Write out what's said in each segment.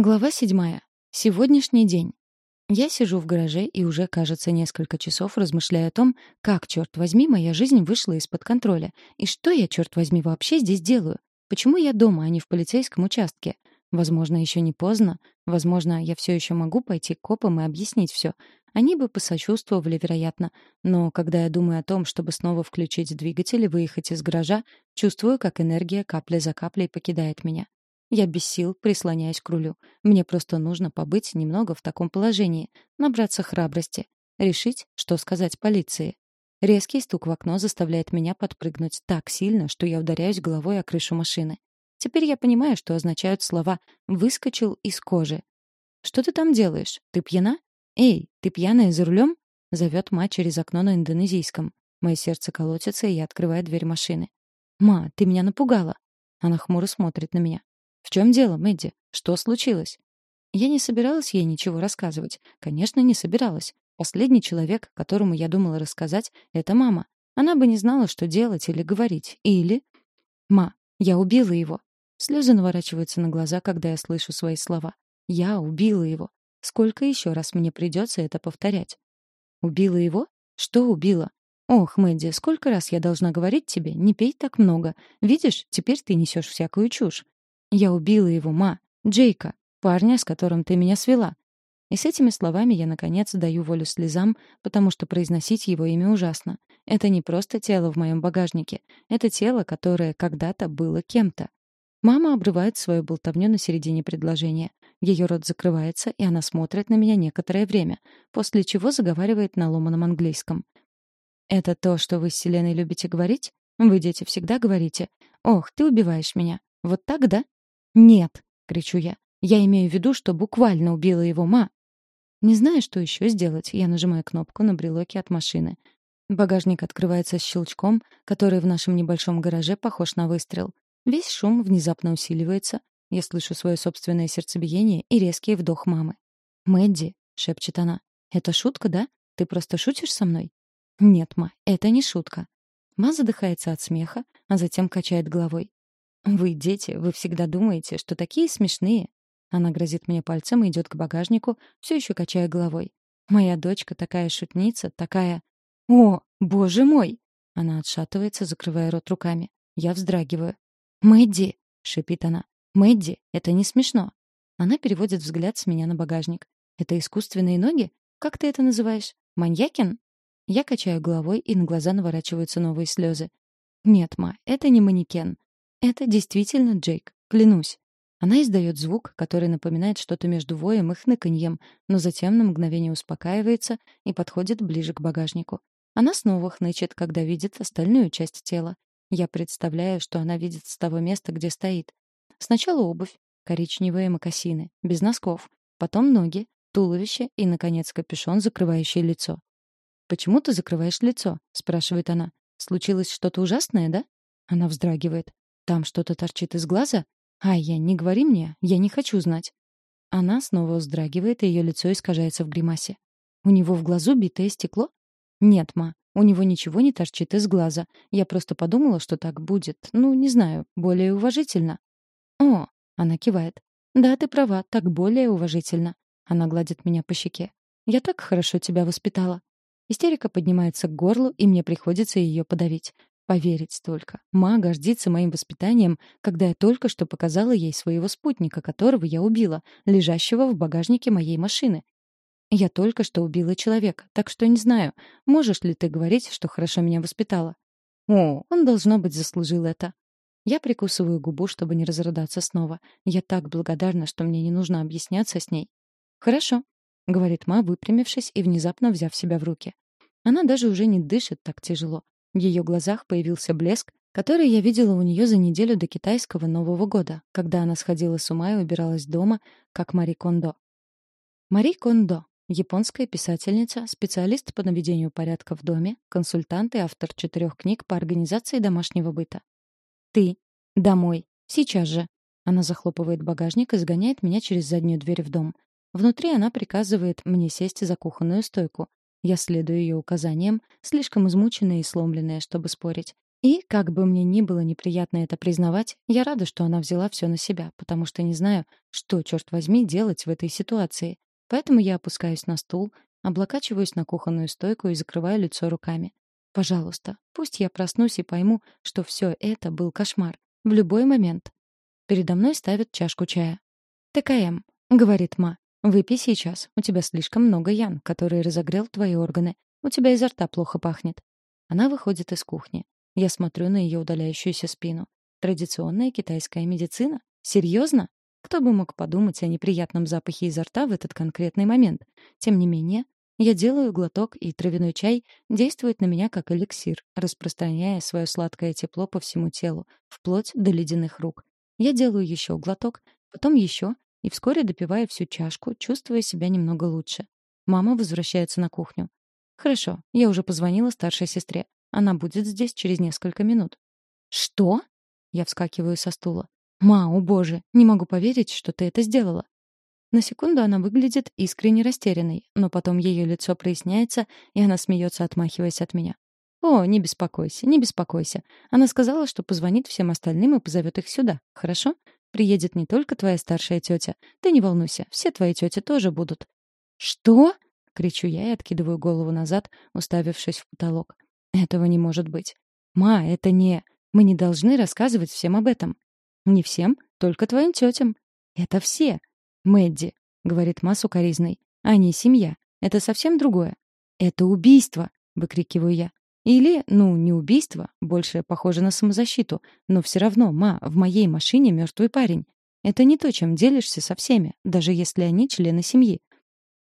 Глава седьмая. Сегодняшний день. Я сижу в гараже и уже, кажется, несколько часов размышляю о том, как, черт возьми, моя жизнь вышла из-под контроля. И что я, черт возьми, вообще здесь делаю? Почему я дома, а не в полицейском участке? Возможно, еще не поздно. Возможно, я все еще могу пойти к копам и объяснить все. Они бы посочувствовали, вероятно. Но когда я думаю о том, чтобы снова включить двигатель и выехать из гаража, чувствую, как энергия капля за каплей покидает меня. Я без сил прислоняюсь к рулю. Мне просто нужно побыть немного в таком положении, набраться храбрости, решить, что сказать полиции. Резкий стук в окно заставляет меня подпрыгнуть так сильно, что я ударяюсь головой о крышу машины. Теперь я понимаю, что означают слова «выскочил из кожи». «Что ты там делаешь? Ты пьяна? Эй, ты пьяная за рулем?» — зовет мать через окно на индонезийском. Мое сердце колотится, и я открываю дверь машины. «Ма, ты меня напугала!» Она хмуро смотрит на меня. «В чем дело, Мэдди? Что случилось?» Я не собиралась ей ничего рассказывать. Конечно, не собиралась. Последний человек, которому я думала рассказать, — это мама. Она бы не знала, что делать или говорить. Или... «Ма, я убила его». Слезы наворачиваются на глаза, когда я слышу свои слова. «Я убила его». Сколько еще раз мне придется это повторять? «Убила его? Что убила?» «Ох, Мэдди, сколько раз я должна говорить тебе, не пей так много. Видишь, теперь ты несешь всякую чушь. Я убила его, ма, Джейка, парня, с которым ты меня свела. И с этими словами я, наконец, даю волю слезам, потому что произносить его имя ужасно. Это не просто тело в моем багажнике. Это тело, которое когда-то было кем-то. Мама обрывает свою болтовню на середине предложения. Ее рот закрывается, и она смотрит на меня некоторое время, после чего заговаривает на ломаном английском. «Это то, что вы с Селеной любите говорить? Вы, дети, всегда говорите. Ох, ты убиваешь меня. Вот так, да? «Нет!» — кричу я. «Я имею в виду, что буквально убила его ма». Не знаю, что еще сделать, я нажимаю кнопку на брелоке от машины. Багажник открывается щелчком, который в нашем небольшом гараже похож на выстрел. Весь шум внезапно усиливается. Я слышу свое собственное сердцебиение и резкий вдох мамы. «Мэдди», — шепчет она, — «это шутка, да? Ты просто шутишь со мной?» «Нет, ма, это не шутка». Ма задыхается от смеха, а затем качает головой. «Вы, дети, вы всегда думаете, что такие смешные». Она грозит мне пальцем и идет к багажнику, все еще качая головой. «Моя дочка такая шутница, такая...» «О, боже мой!» Она отшатывается, закрывая рот руками. Я вздрагиваю. «Мэдди!» — шипит она. «Мэдди, это не смешно!» Она переводит взгляд с меня на багажник. «Это искусственные ноги? Как ты это называешь? Маньякин?» Я качаю головой, и на глаза наворачиваются новые слезы. «Нет, ма, это не манекен. Это действительно Джейк, клянусь. Она издает звук, который напоминает что-то между воем и хныканьем, но затем на мгновение успокаивается и подходит ближе к багажнику. Она снова хнычет, когда видит остальную часть тела. Я представляю, что она видит с того места, где стоит. Сначала обувь, коричневые мокасины, без носков, потом ноги, туловище и, наконец, капюшон, закрывающий лицо. «Почему ты закрываешь лицо?» — спрашивает она. «Случилось что-то ужасное, да?» Она вздрагивает. Там что-то торчит из глаза? Ай, не говори мне, я не хочу знать. Она снова вздрагивает, и ее лицо искажается в гримасе. У него в глазу битое стекло? Нет, ма, у него ничего не торчит из глаза. Я просто подумала, что так будет. Ну, не знаю, более уважительно. О, она кивает. Да, ты права, так более уважительно. Она гладит меня по щеке. Я так хорошо тебя воспитала. Истерика поднимается к горлу, и мне приходится ее подавить. Поверить только. Ма гордится моим воспитанием, когда я только что показала ей своего спутника, которого я убила, лежащего в багажнике моей машины. Я только что убила человека, так что не знаю, можешь ли ты говорить, что хорошо меня воспитала. О, он, должно быть, заслужил это. Я прикусываю губу, чтобы не разрыдаться снова. Я так благодарна, что мне не нужно объясняться с ней. «Хорошо», — говорит Ма, выпрямившись и внезапно взяв себя в руки. Она даже уже не дышит так тяжело. В ее глазах появился блеск, который я видела у нее за неделю до китайского Нового года, когда она сходила с ума и убиралась дома, как Мари Кондо. Мари Кондо — японская писательница, специалист по наведению порядка в доме, консультант и автор четырех книг по организации домашнего быта. «Ты. Домой. Сейчас же». Она захлопывает багажник и сгоняет меня через заднюю дверь в дом. Внутри она приказывает мне сесть за кухонную стойку, я следую ее указаниям, слишком измученная и сломленная, чтобы спорить. И, как бы мне ни было неприятно это признавать, я рада, что она взяла все на себя, потому что не знаю, что, черт возьми, делать в этой ситуации. Поэтому я опускаюсь на стул, облокачиваюсь на кухонную стойку и закрываю лицо руками. Пожалуйста, пусть я проснусь и пойму, что все это был кошмар. В любой момент. Передо мной ставят чашку чая. «ТКМ», — говорит Ма. «Выпей сейчас. У тебя слишком много ян, который разогрел твои органы. У тебя изо рта плохо пахнет». Она выходит из кухни. Я смотрю на ее удаляющуюся спину. Традиционная китайская медицина? Серьезно? Кто бы мог подумать о неприятном запахе изо рта в этот конкретный момент? Тем не менее, я делаю глоток, и травяной чай действует на меня как эликсир, распространяя свое сладкое тепло по всему телу, вплоть до ледяных рук. Я делаю еще глоток, потом еще, и вскоре допиваю всю чашку, чувствуя себя немного лучше. Мама возвращается на кухню. «Хорошо, я уже позвонила старшей сестре. Она будет здесь через несколько минут. Что? Я вскакиваю со стула. Ма, о боже, не могу поверить, что ты это сделала. На секунду она выглядит искренне растерянной, но потом ее лицо проясняется, и она смеется, отмахиваясь от меня. «О, не беспокойся, не беспокойся. Она сказала, что позвонит всем остальным и позовет их сюда. Хорошо? Приедет не только твоя старшая тетя. Ты не волнуйся, все твои тети тоже будут». «Что?» — кричу я и откидываю голову назад, уставившись в потолок. Этого не может быть. Ма, это не... Мы не должны рассказывать всем об этом. Не всем, только твоим тетям. Это все. Мэдди, говорит Ма сукоризной. Они семья. Это совсем другое. Это убийство, выкрикиваю я. Или, ну, не убийство, больше похоже на самозащиту, но все равно, ма, в моей машине мертвый парень. Это не то, чем делишься со всеми, даже если они члены семьи.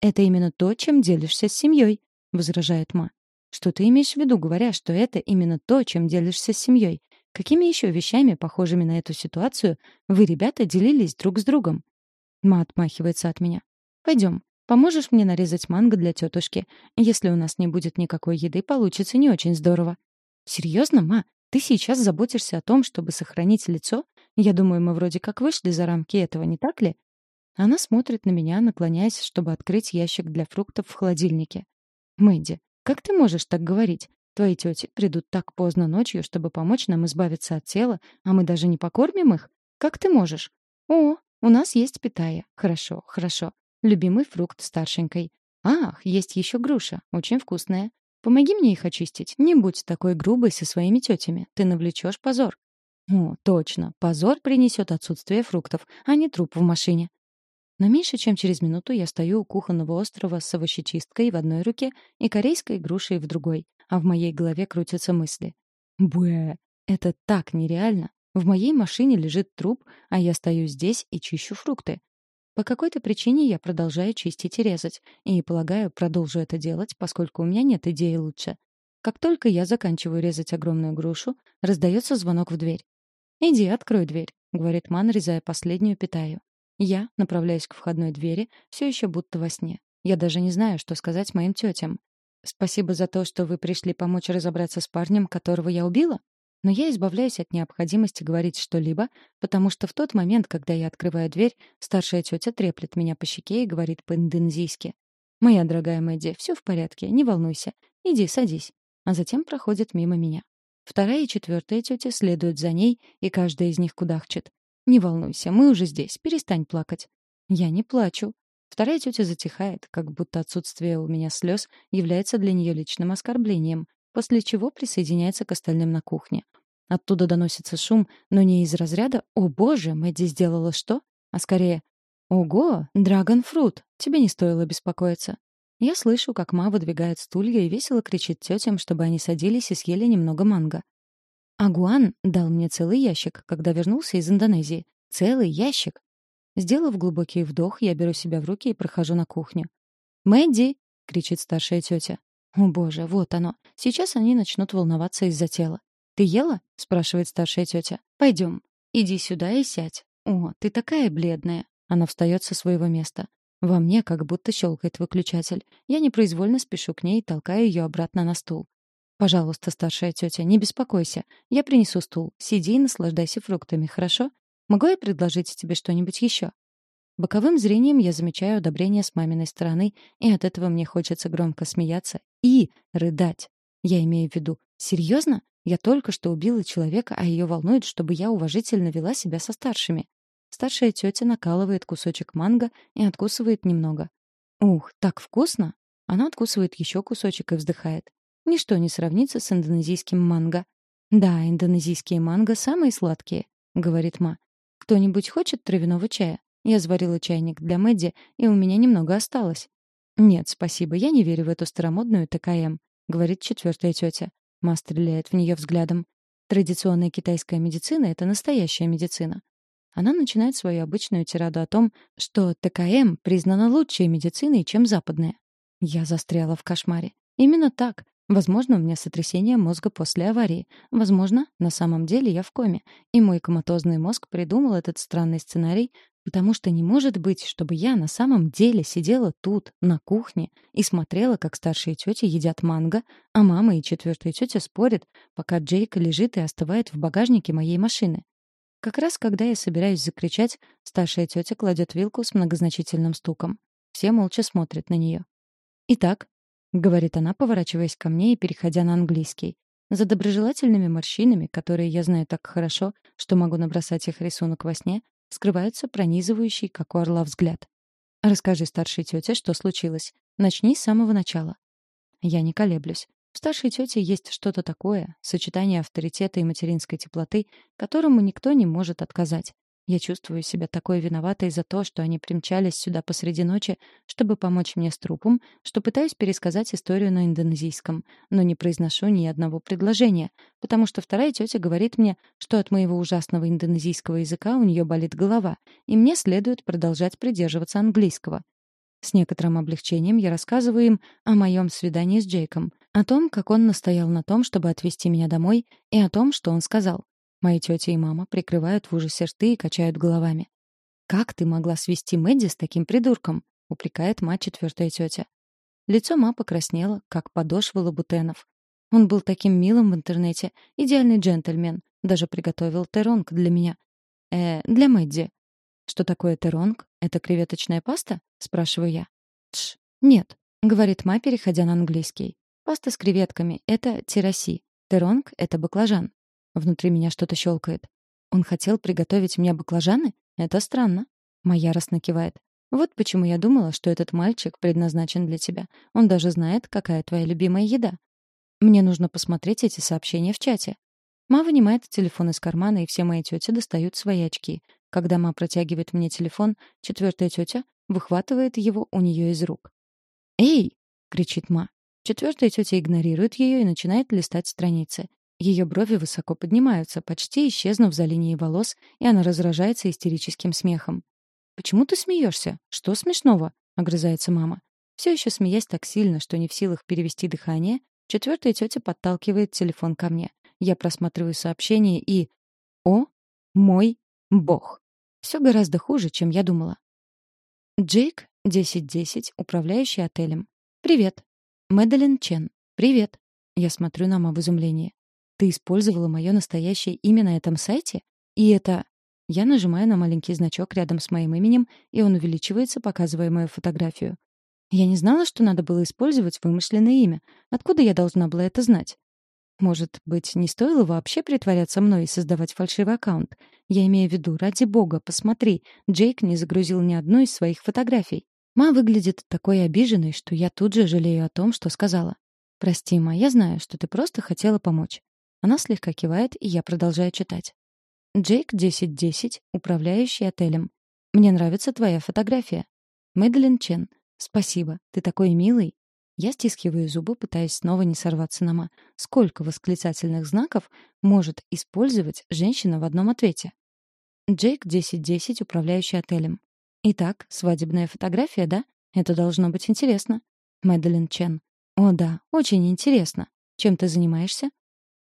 Это именно то, чем делишься с семьей, возражает ма. Что ты имеешь в виду, говоря, что это именно то, чем делишься с семьей? Какими еще вещами, похожими на эту ситуацию, вы, ребята, делились друг с другом? Ма отмахивается от меня. Пойдем, поможешь мне нарезать манго для тетушки. Если у нас не будет никакой еды, получится не очень здорово. Серьезно, ма? Ты сейчас заботишься о том, чтобы сохранить лицо? Я думаю, мы вроде как вышли за рамки этого, не так ли? Она смотрит на меня, наклоняясь, чтобы открыть ящик для фруктов в холодильнике. Мэдди, как ты можешь так говорить? Твои тети придут так поздно ночью, чтобы помочь нам избавиться от тела, а мы даже не покормим их? Как ты можешь? О, у нас есть питая. Хорошо, хорошо. Любимый фрукт старшенькой. Ах, есть еще груша, очень вкусная. Помоги мне их очистить. Не будь такой грубой со своими тетями. Ты навлечешь позор. О, точно. Позор принесет отсутствие фруктов, а не труп в машине. Но меньше чем через минуту я стою у кухонного острова с овощечисткой в одной руке и корейской грушей в другой, а в моей голове крутятся мысли. Бэ, это так нереально. В моей машине лежит труп, а я стою здесь и чищу фрукты. По какой-то причине я продолжаю чистить и резать, и, полагаю, продолжу это делать, поскольку у меня нет идеи лучше. Как только я заканчиваю резать огромную грушу, раздается звонок в дверь. «Иди, открой дверь», — говорит Ман, резая последнюю питаю. Я направляюсь к входной двери, все еще будто во сне. Я даже не знаю, что сказать моим тетям. Спасибо за то, что вы пришли помочь разобраться с парнем, которого я убила. Но я избавляюсь от необходимости говорить что-либо, потому что в тот момент, когда я открываю дверь, старшая тетя треплет меня по щеке и говорит по-индонезийски. «Моя дорогая Мэдди, все в порядке, не волнуйся. Иди, садись». А затем проходит мимо меня. Вторая и четвертая тетя следуют за ней, и каждая из них кудахчет. «Не волнуйся, мы уже здесь, перестань плакать». Я не плачу. Вторая тетя затихает, как будто отсутствие у меня слез является для нее личным оскорблением, после чего присоединяется к остальным на кухне. Оттуда доносится шум, но не из разряда «О боже, Мэдди сделала что?», а скорее «Ого, драгонфрут, тебе не стоило беспокоиться». Я слышу, как Ма выдвигает стулья и весело кричит тетям, чтобы они садились и съели немного манго. Агуан дал мне целый ящик, когда вернулся из Индонезии. Целый ящик. Сделав глубокий вдох, я беру себя в руки и прохожу на кухню. «Мэдди!» — кричит старшая тетя. «О боже, вот оно. Сейчас они начнут волноваться из-за тела». «Ты ела?» — спрашивает старшая тетя. «Пойдем. Иди сюда и сядь. О, ты такая бледная». Она встает со своего места. Во мне как будто щелкает выключатель. Я непроизвольно спешу к ней и толкаю ее обратно на стул. «Пожалуйста, старшая тетя, не беспокойся. Я принесу стул. Сиди и наслаждайся фруктами, хорошо? Могу я предложить тебе что-нибудь еще?» Боковым зрением я замечаю одобрение с маминой стороны, и от этого мне хочется громко смеяться и рыдать. Я имею в виду, серьезно? Я только что убила человека, а ее волнует, чтобы я уважительно вела себя со старшими. Старшая тетя накалывает кусочек манго и откусывает немного. Ух, так вкусно! Она откусывает еще кусочек и вздыхает. Ничто не сравнится с индонезийским манго. Да, индонезийские манго самые сладкие, говорит Ма. Кто-нибудь хочет травяного чая? Я заварила чайник для Мэдди, и у меня немного осталось. Нет, спасибо, я не верю в эту старомодную ТКМ, говорит четвертая тетя. Ма стреляет в нее взглядом. Традиционная китайская медицина — это настоящая медицина. Она начинает свою обычную тираду о том, что ТКМ признана лучшей медициной, чем западная. Я застряла в кошмаре. Именно так. Возможно, у меня сотрясение мозга после аварии. Возможно, на самом деле я в коме. И мой коматозный мозг придумал этот странный сценарий, потому что не может быть, чтобы я на самом деле сидела тут, на кухне, и смотрела, как старшие тети едят манго, а мама и четвертая тетя спорят, пока Джейка лежит и остывает в багажнике моей машины. Как раз когда я собираюсь закричать, старшая тетя кладет вилку с многозначительным стуком. Все молча смотрят на нее. «Итак», — говорит она, поворачиваясь ко мне и переходя на английский, за доброжелательными морщинами, которые я знаю так хорошо, что могу набросать их рисунок во сне, скрывается пронизывающий, как у орла, взгляд. «Расскажи старшей тете, что случилось. Начни с самого начала». Я не колеблюсь. В старшей тете есть что-то такое, сочетание авторитета и материнской теплоты, которому никто не может отказать. Я чувствую себя такой виноватой за то, что они примчались сюда посреди ночи, чтобы помочь мне с трупом, что пытаюсь пересказать историю на индонезийском, но не произношу ни одного предложения, потому что вторая тетя говорит мне, что от моего ужасного индонезийского языка у нее болит голова, и мне следует продолжать придерживаться английского. С некоторым облегчением я рассказываю им о моем свидании с Джейком, о том, как он настоял на том, чтобы отвезти меня домой, и о том, что он сказал. Мои тетя и мама прикрывают в ужасе рты и качают головами. «Как ты могла свести Мэдди с таким придурком?» — упрекает мать четвертая тетя. Лицо ма покраснело, как подошва лабутенов. Он был таким милым в интернете, идеальный джентльмен, даже приготовил теронг для меня. Э, для Мэдди. Что такое теронг? Это креветочная паста? спрашиваю я. Тш, нет, говорит ма, переходя на английский. Паста с креветками — это тираси. Теронг — это баклажан. Внутри меня что-то щелкает. Он хотел приготовить мне баклажаны? Это странно. Моя кивает. Вот почему я думала, что этот мальчик предназначен для тебя. Он даже знает, какая твоя любимая еда. Мне нужно посмотреть эти сообщения в чате. Ма вынимает телефон из кармана, и все мои тети достают свои очки. Когда ма протягивает мне телефон, четвертая тетя выхватывает его у нее из рук. «Эй!» — кричит ма. Четвертая тетя игнорирует ее и начинает листать страницы. Ее брови высоко поднимаются, почти исчезнув за линией волос, и она разражается истерическим смехом. «Почему ты смеешься? Что смешного?» — огрызается мама. Все еще смеясь так сильно, что не в силах перевести дыхание, четвертая тетя подталкивает телефон ко мне. Я просматриваю сообщение и... О, мой бог! Все гораздо хуже, чем я думала. Джейк, 1010, управляющий отелем. «Привет. Мэдалин Чен. Привет. Я смотрю на маму в изумлении. Ты использовала мое настоящее имя на этом сайте? И это... Я нажимаю на маленький значок рядом с моим именем, и он увеличивается, показывая мою фотографию. Я не знала, что надо было использовать вымышленное имя. Откуда я должна была это знать? Может быть, не стоило вообще притворяться мной и создавать фальшивый аккаунт? Я имею в виду, ради бога, посмотри, Джейк не загрузил ни одну из своих фотографий. Ма выглядит такой обиженной, что я тут же жалею о том, что сказала. «Прости, Ма, я знаю, что ты просто хотела помочь». Она слегка кивает, и я продолжаю читать. Джейк 1010, управляющий отелем. Мне нравится твоя фотография. Мэдлин Чен. Спасибо, ты такой милый. Я стискиваю зубы, пытаясь снова не сорваться на ма. Сколько восклицательных знаков может использовать женщина в одном ответе? Джейк 1010, управляющий отелем. Итак, свадебная фотография, да? Это должно быть интересно. Мэдалин Чен. О, да, очень интересно. Чем ты занимаешься?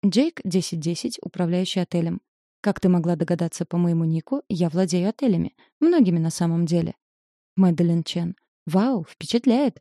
Джейк 1010, управляющий отелем. Как ты могла догадаться по моему нику, я владею отелями. Многими на самом деле. Мэдалин Чен. Вау, впечатляет.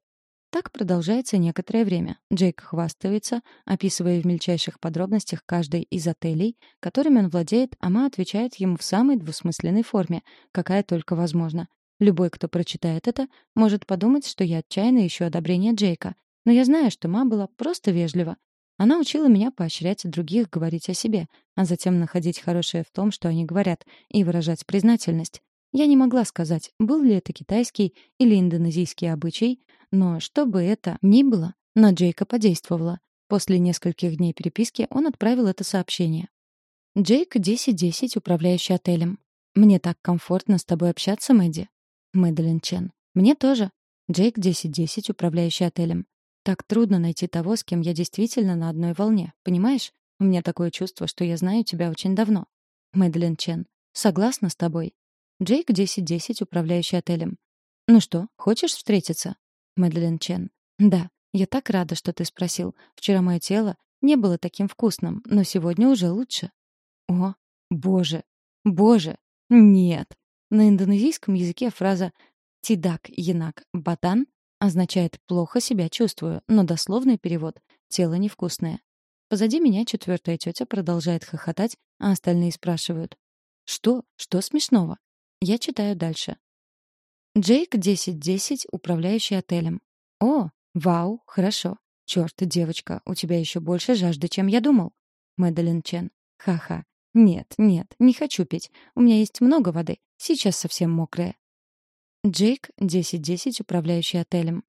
Так продолжается некоторое время. Джейк хвастается, описывая в мельчайших подробностях каждый из отелей, которыми он владеет, а Ма отвечает ему в самой двусмысленной форме, какая только возможна. Любой, кто прочитает это, может подумать, что я отчаянно ищу одобрения Джейка. Но я знаю, что Ма была просто вежлива. Она учила меня поощрять других говорить о себе, а затем находить хорошее в том, что они говорят, и выражать признательность. Я не могла сказать, был ли это китайский или индонезийский обычай, но что бы это ни было, на Джейка подействовало. После нескольких дней переписки он отправил это сообщение. «Джейк 1010, управляющий отелем. Мне так комфортно с тобой общаться, Мэдди». Мэдалин Чен. «Мне тоже. Джейк 1010, управляющий отелем. Так трудно найти того, с кем я действительно на одной волне, понимаешь? У меня такое чувство, что я знаю тебя очень давно». Мэдалин Чен. «Согласна с тобой. Джейк 1010, управляющий отелем. «Ну что, хочешь встретиться?» Мэдлин Чен. «Да, я так рада, что ты спросил. Вчера мое тело не было таким вкусным, но сегодня уже лучше». «О, боже, боже, нет!» На индонезийском языке фраза «тидак янак батан» означает «плохо себя чувствую», но дословный перевод «тело невкусное». Позади меня четвертая тетя продолжает хохотать, а остальные спрашивают «Что? Что смешного?» Я читаю дальше. Джейк 1010, управляющий отелем. О, вау, хорошо. Чёрт, девочка, у тебя еще больше жажды, чем я думал. Мэдалин Чен. Ха-ха. Нет, нет, не хочу пить. У меня есть много воды. Сейчас совсем мокрая. Джейк 1010, управляющий отелем.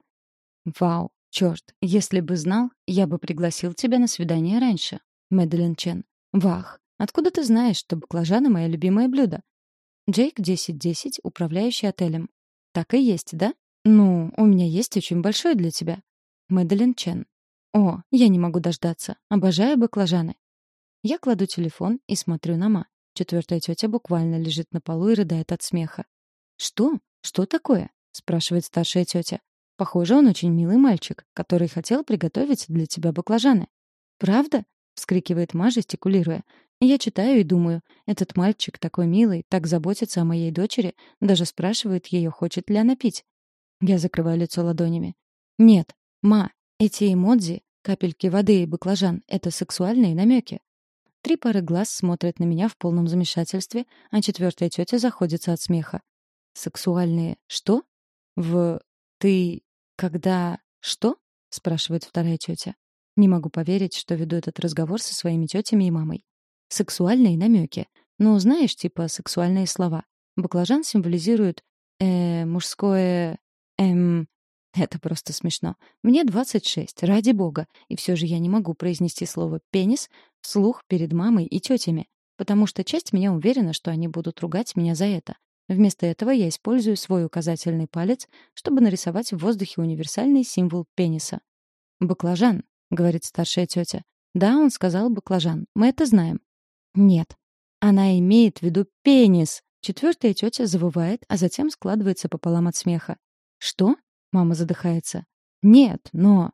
Вау, чёрт, если бы знал, я бы пригласил тебя на свидание раньше. Мэдалин Чен. Вах, откуда ты знаешь, что баклажаны — мое любимое блюдо? Джейк 1010, управляющий отелем. Так и есть, да? Ну, у меня есть очень большой для тебя. Мэдалин Чен. О, я не могу дождаться. Обожаю баклажаны. Я кладу телефон и смотрю на Ма. Четвертая тетя буквально лежит на полу и рыдает от смеха. «Что? Что такое?» — спрашивает старшая тетя. «Похоже, он очень милый мальчик, который хотел приготовить для тебя баклажаны». «Правда?» — вскрикивает Ма, жестикулируя. Я читаю и думаю, этот мальчик такой милый, так заботится о моей дочери, даже спрашивает ее, хочет ли она пить. Я закрываю лицо ладонями. Нет, ма, эти эмодзи, капельки воды и баклажан — это сексуальные намеки. Три пары глаз смотрят на меня в полном замешательстве, а четвертая тетя заходится от смеха. «Сексуальные что? В... ты... когда... что?» — спрашивает вторая тетя. Не могу поверить, что веду этот разговор со своими тетями и мамой. Сексуальные намеки. Ну, знаешь, типа сексуальные слова. Баклажан символизирует э, мужское... эм... Это просто смешно. Мне 26, ради бога, и все же я не могу произнести слово «пенис» вслух перед мамой и тетями, потому что часть меня уверена, что они будут ругать меня за это. Вместо этого я использую свой указательный палец, чтобы нарисовать в воздухе универсальный символ пениса. «Баклажан», — говорит старшая тетя. «Да, он сказал баклажан. Мы это знаем. Нет. Она имеет в виду пенис. Четвертая тетя завывает, а затем складывается пополам от смеха. Что? Мама задыхается. Нет, но...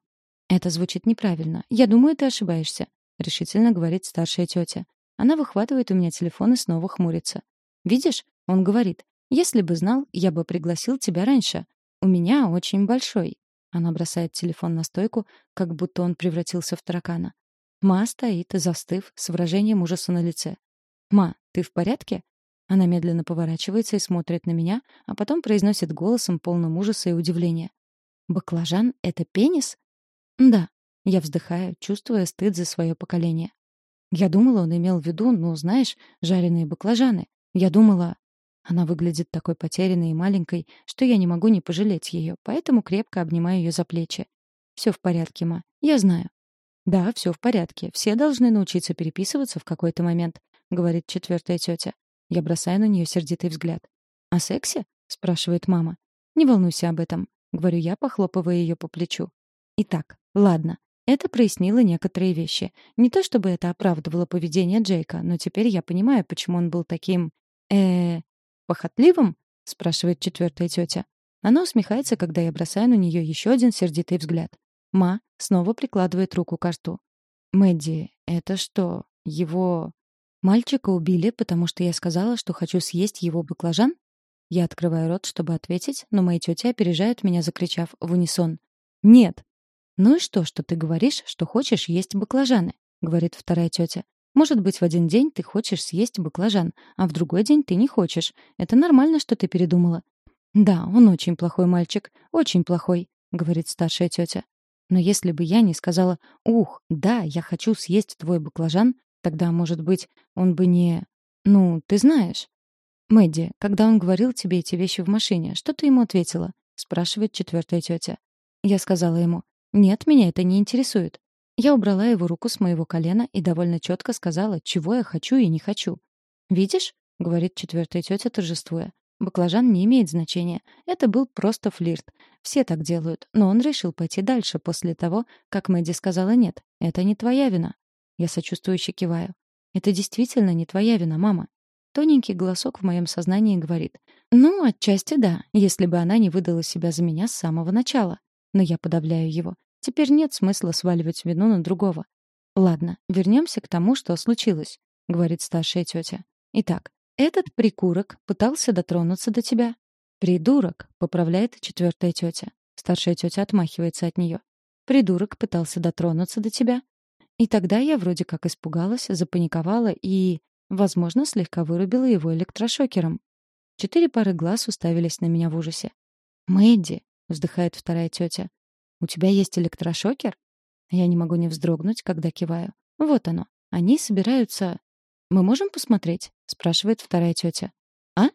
Это звучит неправильно. Я думаю, ты ошибаешься, решительно говорит старшая тетя. Она выхватывает у меня телефон и снова хмурится. Видишь? Он говорит. Если бы знал, я бы пригласил тебя раньше. У меня очень большой. Она бросает телефон на стойку, как будто он превратился в таракана. Ма стоит, застыв, с выражением ужаса на лице. «Ма, ты в порядке?» Она медленно поворачивается и смотрит на меня, а потом произносит голосом, полным ужаса и удивления. «Баклажан — это пенис?» «Да». Я вздыхаю, чувствуя стыд за свое поколение. Я думала, он имел в виду, ну, знаешь, жареные баклажаны. Я думала... Она выглядит такой потерянной и маленькой, что я не могу не пожалеть ее, поэтому крепко обнимаю ее за плечи. «Все в порядке, ма. Я знаю. «Да, все в порядке. Все должны научиться переписываться в какой-то момент», — говорит четвертая тетя. Я бросаю на нее сердитый взгляд. «О сексе?» — спрашивает мама. «Не волнуйся об этом», — говорю я, похлопывая ее по плечу. «Итак, ладно. Это прояснило некоторые вещи. Не то чтобы это оправдывало поведение Джейка, но теперь я понимаю, почему он был таким... э похотливым?» — спрашивает четвертая тетя. Она усмехается, когда я бросаю на нее еще один сердитый взгляд. Ма снова прикладывает руку к рту. «Мэдди, это что, его...» «Мальчика убили, потому что я сказала, что хочу съесть его баклажан?» Я открываю рот, чтобы ответить, но мои тети опережают меня, закричав в унисон. «Нет!» «Ну и что, что ты говоришь, что хочешь есть баклажаны?» — говорит вторая тетя. «Может быть, в один день ты хочешь съесть баклажан, а в другой день ты не хочешь. Это нормально, что ты передумала». «Да, он очень плохой мальчик, очень плохой», — говорит старшая тетя. Но если бы я не сказала «Ух, да, я хочу съесть твой баклажан», тогда, может быть, он бы не... Ну, ты знаешь. «Мэдди, когда он говорил тебе эти вещи в машине, что ты ему ответила?» — спрашивает четвертая тетя. Я сказала ему, «Нет, меня это не интересует». Я убрала его руку с моего колена и довольно четко сказала, чего я хочу и не хочу. «Видишь?» — говорит четвертая тетя, торжествуя. Баклажан не имеет значения. Это был просто флирт. Все так делают. Но он решил пойти дальше после того, как Мэдди сказала «нет». Это не твоя вина. Я сочувствующе киваю. Это действительно не твоя вина, мама. Тоненький голосок в моем сознании говорит. Ну, отчасти да, если бы она не выдала себя за меня с самого начала. Но я подавляю его. Теперь нет смысла сваливать вину на другого. Ладно, вернемся к тому, что случилось, говорит старшая тетя. Итак, этот прикурок пытался дотронуться до тебя. Придурок, поправляет четвертая тетя. Старшая тетя отмахивается от нее. Придурок пытался дотронуться до тебя. И тогда я вроде как испугалась, запаниковала и, возможно, слегка вырубила его электрошокером. Четыре пары глаз уставились на меня в ужасе. «Мэдди», — вздыхает вторая тетя, — «у тебя есть электрошокер?» Я не могу не вздрогнуть, когда киваю. «Вот оно. Они собираются...» «Мы можем посмотреть?» — спрашивает вторая тетя. «А?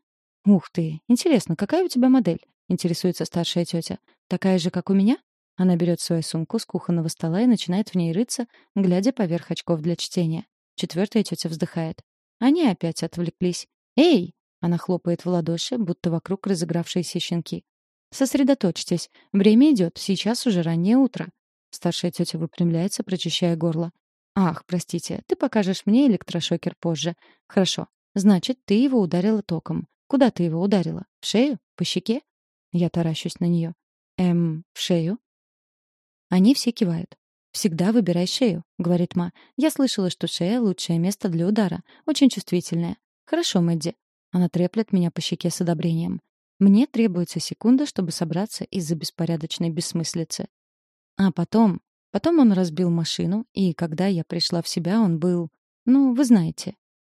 Ух ты! Интересно, какая у тебя модель?» — интересуется старшая тетя. «Такая же, как у меня?» Она берет свою сумку с кухонного стола и начинает в ней рыться, глядя поверх очков для чтения. Четвертая тетя вздыхает. Они опять отвлеклись. «Эй!» — она хлопает в ладоши, будто вокруг разыгравшиеся щенки. «Сосредоточьтесь. Время идет. Сейчас уже раннее утро». Старшая тетя выпрямляется, прочищая горло. «Ах, простите, ты покажешь мне электрошокер позже. Хорошо. Значит, ты его ударила током. Куда ты его ударила? В шею? По щеке?» Я таращусь на нее. «Эм, в шею?» Они все кивают. «Всегда выбирай шею», — говорит Ма. «Я слышала, что шея — лучшее место для удара. Очень чувствительная. Хорошо, Мэдди». Она треплет меня по щеке с одобрением. Мне требуется секунда, чтобы собраться из-за беспорядочной бессмыслицы. А потом... Потом он разбил машину, и когда я пришла в себя, он был... Ну, вы знаете.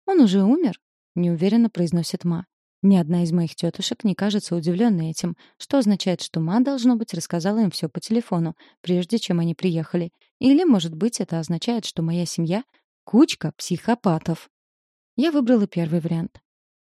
«Он уже умер?» — неуверенно произносит Ма. Ни одна из моих тетушек не кажется удивленной этим, что означает, что ма, должно быть, рассказала им все по телефону, прежде чем они приехали. Или, может быть, это означает, что моя семья — кучка психопатов. Я выбрала первый вариант.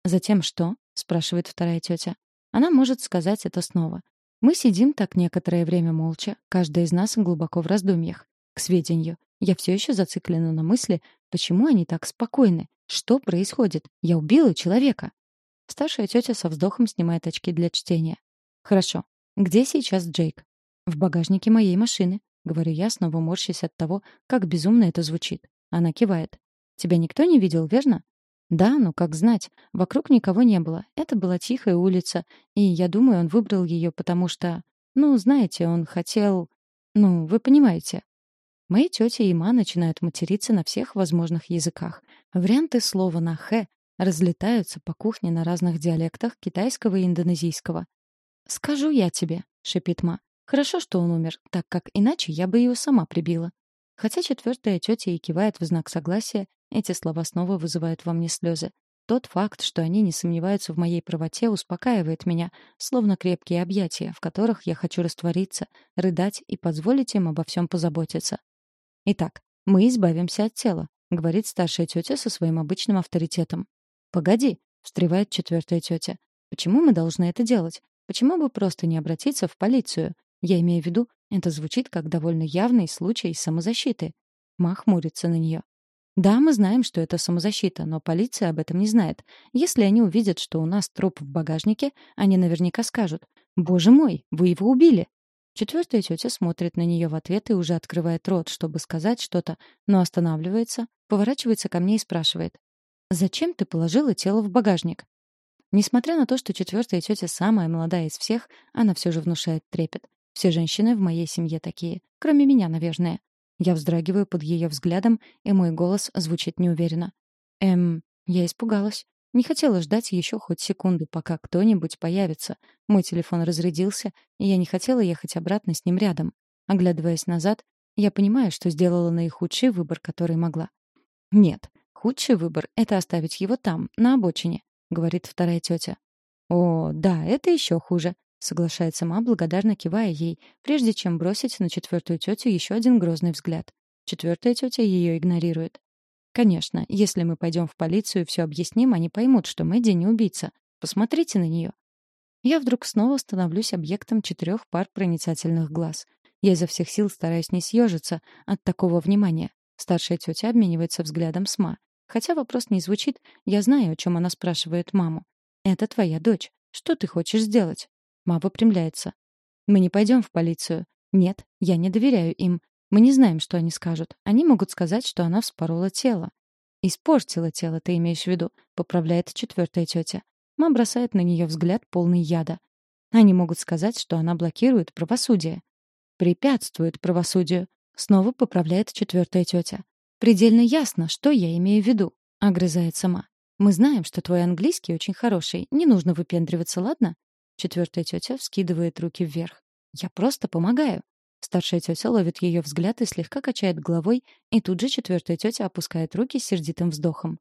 «Затем что?» — спрашивает вторая тетя. Она может сказать это снова. Мы сидим так некоторое время молча, каждая из нас глубоко в раздумьях. К сведению, я все еще зациклена на мысли, почему они так спокойны, что происходит. Я убила человека. Старшая тетя со вздохом снимает очки для чтения. «Хорошо. Где сейчас Джейк?» «В багажнике моей машины», — говорю я, снова морщась от того, как безумно это звучит. Она кивает. «Тебя никто не видел, верно?» «Да, ну как знать. Вокруг никого не было. Это была тихая улица, и я думаю, он выбрал ее, потому что... Ну, знаете, он хотел... Ну, вы понимаете». Мои тетя и ма начинают материться на всех возможных языках. Варианты слова на «х» разлетаются по кухне на разных диалектах китайского и индонезийского. «Скажу я тебе», — шепит Ма. «Хорошо, что он умер, так как иначе я бы его сама прибила». Хотя четвертая тетя и кивает в знак согласия, эти слова снова вызывают во мне слезы. Тот факт, что они не сомневаются в моей правоте, успокаивает меня, словно крепкие объятия, в которых я хочу раствориться, рыдать и позволить им обо всем позаботиться. «Итак, мы избавимся от тела», — говорит старшая тетя со своим обычным авторитетом. «Погоди», — встревает четвертая тетя. «Почему мы должны это делать? Почему бы просто не обратиться в полицию? Я имею в виду, это звучит как довольно явный случай самозащиты». Ма хмурится на нее. «Да, мы знаем, что это самозащита, но полиция об этом не знает. Если они увидят, что у нас труп в багажнике, они наверняка скажут, «Боже мой, вы его убили!» Четвертая тетя смотрит на нее в ответ и уже открывает рот, чтобы сказать что-то, но останавливается, поворачивается ко мне и спрашивает. «Зачем ты положила тело в багажник?» Несмотря на то, что четвертая тетя самая молодая из всех, она все же внушает трепет. Все женщины в моей семье такие, кроме меня, наверное. Я вздрагиваю под ее взглядом, и мой голос звучит неуверенно. Эм, я испугалась. Не хотела ждать еще хоть секунду, пока кто-нибудь появится. Мой телефон разрядился, и я не хотела ехать обратно с ним рядом. Оглядываясь назад, я понимаю, что сделала наихудший выбор, который могла. Нет, Худший выбор — это оставить его там, на обочине, говорит вторая тетя. О, да, это еще хуже. Соглашается ма, благодарно кивая ей, прежде чем бросить на четвертую тетю еще один грозный взгляд. Четвертая тетя ее игнорирует. Конечно, если мы пойдем в полицию и все объясним, они поймут, что Мэдди не убийца. Посмотрите на нее. Я вдруг снова становлюсь объектом четырех пар проницательных глаз. Я изо всех сил стараюсь не съежиться от такого внимания. Старшая тетя обменивается взглядом с Ма. Хотя вопрос не звучит, я знаю, о чем она спрашивает маму. «Это твоя дочь. Что ты хочешь сделать?» Ма выпрямляется. «Мы не пойдем в полицию. Нет, я не доверяю им. Мы не знаем, что они скажут. Они могут сказать, что она вспорола тело. «Испортила тело, ты имеешь в виду», — поправляет четвертая тетя. Ма бросает на нее взгляд полный яда. Они могут сказать, что она блокирует правосудие. «Препятствует правосудию», — снова поправляет четвертая тетя. «Предельно ясно, что я имею в виду», — огрызается Ма. «Мы знаем, что твой английский очень хороший. Не нужно выпендриваться, ладно?» Четвертая тетя вскидывает руки вверх. «Я просто помогаю». Старшая тетя ловит ее взгляд и слегка качает головой, и тут же четвертая тетя опускает руки с сердитым вздохом.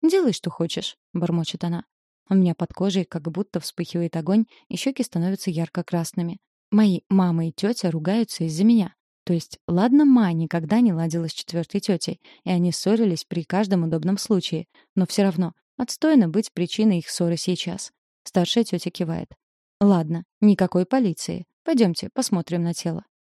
«Делай, что хочешь», — бормочет она. У меня под кожей как будто вспыхивает огонь, и щеки становятся ярко-красными. Мои мама и тетя ругаются из-за меня. То есть, ладно, ма никогда не ладила с четвертой тетей, и они ссорились при каждом удобном случае, но все равно отстойно быть причиной их ссоры сейчас. Старшая тетя кивает. Ладно, никакой полиции. Пойдемте, посмотрим на тело.